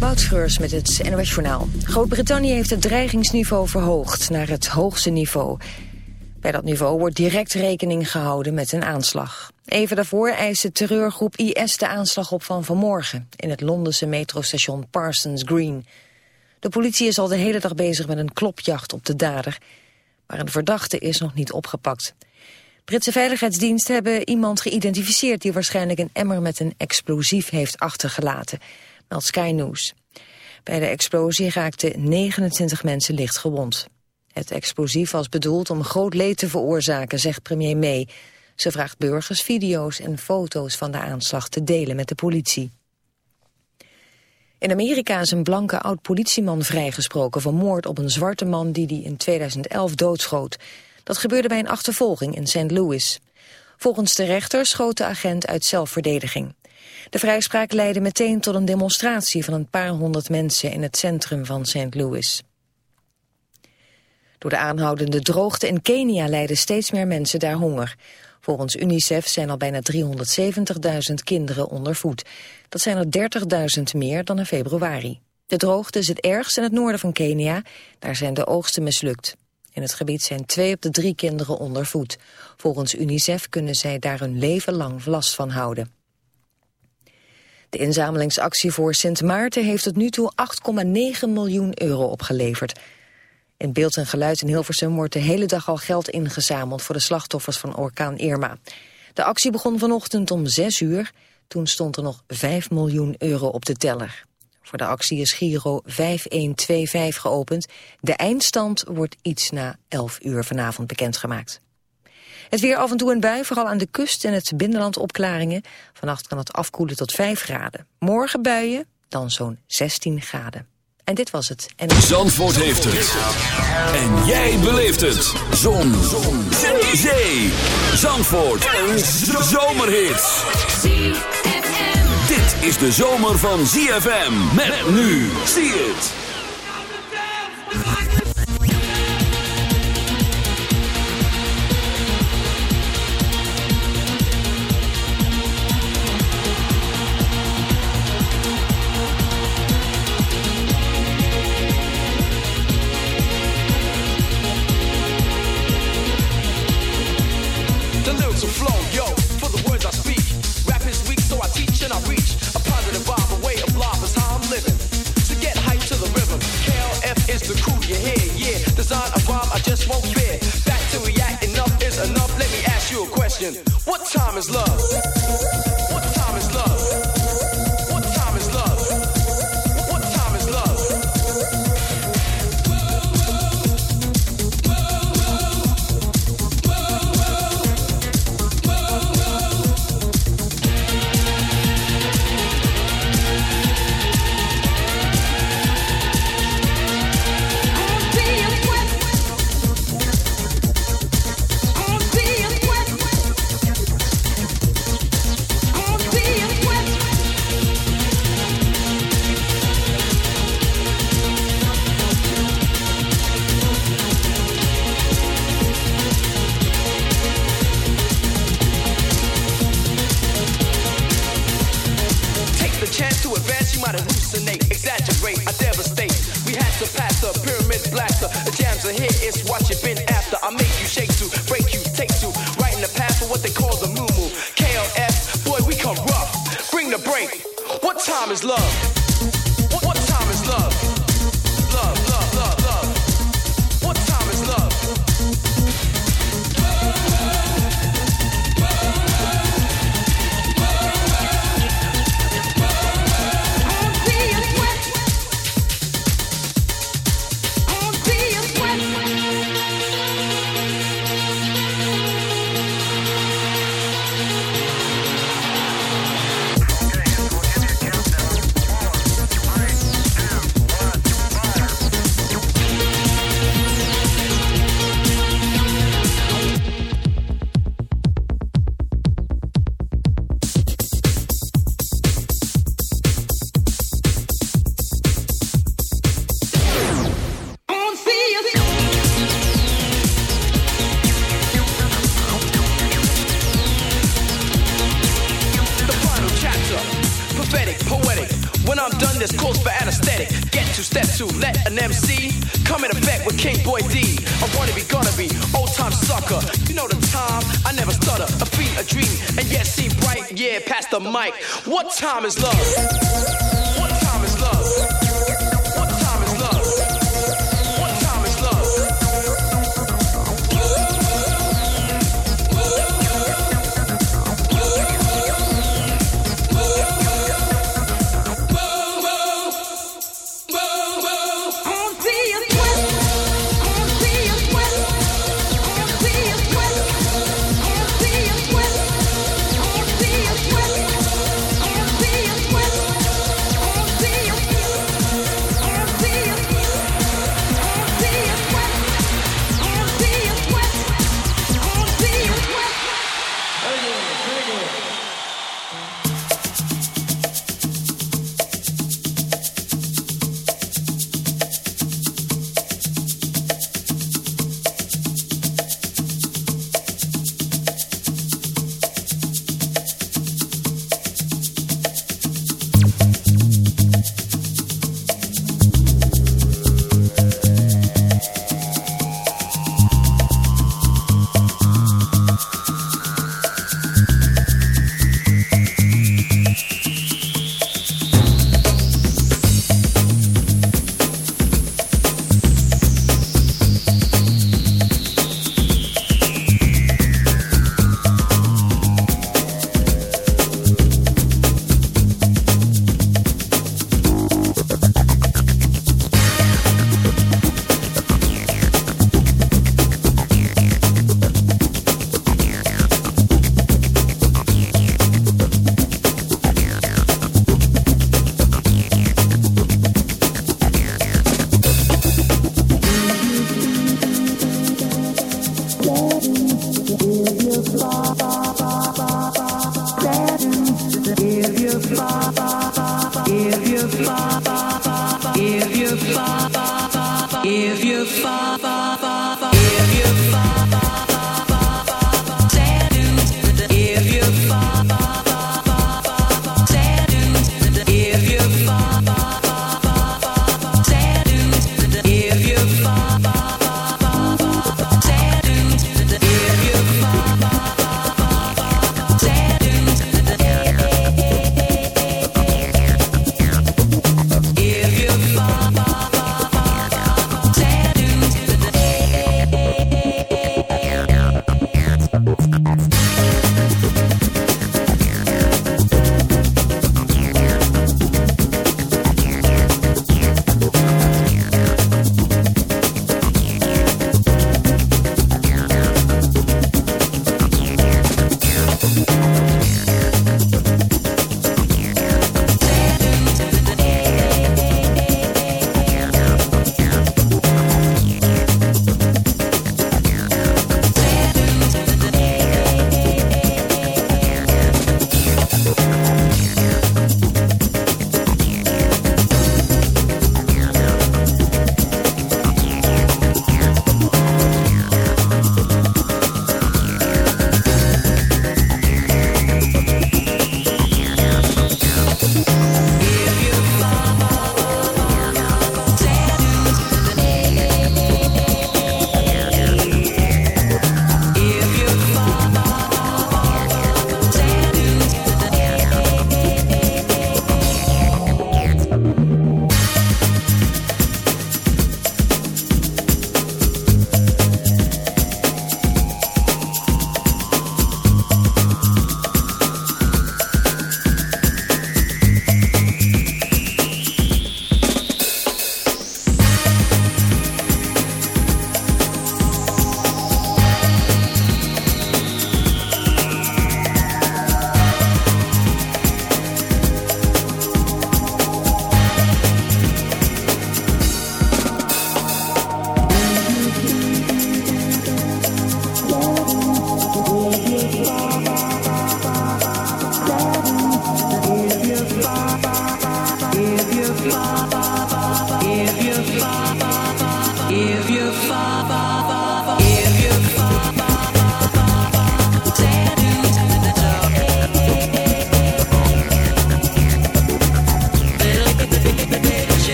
Moutschreurs met het NOS Journaal. Groot-Brittannië heeft het dreigingsniveau verhoogd naar het hoogste niveau. Bij dat niveau wordt direct rekening gehouden met een aanslag. Even daarvoor eiste terreurgroep IS de aanslag op van vanmorgen... in het Londense metrostation Parsons Green. De politie is al de hele dag bezig met een klopjacht op de dader... maar een verdachte is nog niet opgepakt. Britse veiligheidsdiensten hebben iemand geïdentificeerd... die waarschijnlijk een emmer met een explosief heeft achtergelaten meldt Sky News. Bij de explosie raakten 29 mensen licht gewond. Het explosief was bedoeld om groot leed te veroorzaken, zegt premier May. Ze vraagt burgers video's en foto's van de aanslag te delen met de politie. In Amerika is een blanke oud-politieman vrijgesproken van moord op een zwarte man die die in 2011 doodschoot. Dat gebeurde bij een achtervolging in St. Louis. Volgens de rechter schoot de agent uit zelfverdediging. De vrijspraak leidde meteen tot een demonstratie van een paar honderd mensen in het centrum van St. Louis. Door de aanhoudende droogte in Kenia lijden steeds meer mensen daar honger. Volgens UNICEF zijn al bijna 370.000 kinderen onder voet. Dat zijn er 30.000 meer dan in februari. De droogte is het ergst in het noorden van Kenia. Daar zijn de oogsten mislukt. In het gebied zijn twee op de drie kinderen onder voet. Volgens UNICEF kunnen zij daar hun leven lang last van houden. De inzamelingsactie voor Sint Maarten heeft tot nu toe 8,9 miljoen euro opgeleverd. In beeld en geluid in Hilversum wordt de hele dag al geld ingezameld voor de slachtoffers van orkaan Irma. De actie begon vanochtend om 6 uur. Toen stond er nog 5 miljoen euro op de teller. Voor de actie is Giro 5125 geopend. De eindstand wordt iets na 11 uur vanavond bekendgemaakt. Het weer af en toe een bui, vooral aan de kust en het binnenland opklaringen. Vannacht kan het afkoelen tot 5 graden. Morgen buien, dan zo'n 16 graden. En dit was het. En... Zandvoort heeft het. En jij beleeft het. Zon. Zon. Zee. Zandvoort. Een zomerhit. Dit is de zomer van ZFM. Met nu. Zie het. Time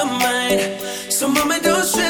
Your mind. So mama, don't stress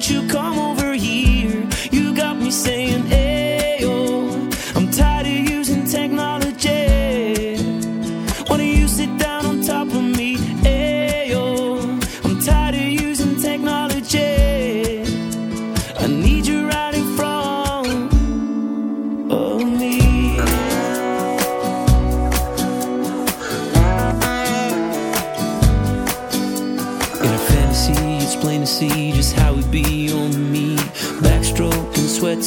Why don't you come over here? You got me saying,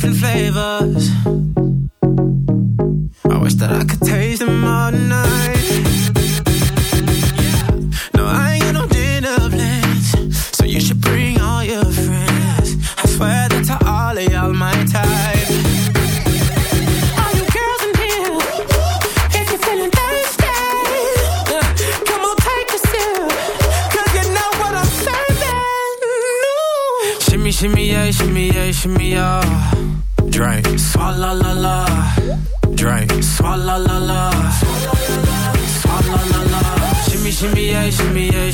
different flavors.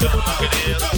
Cool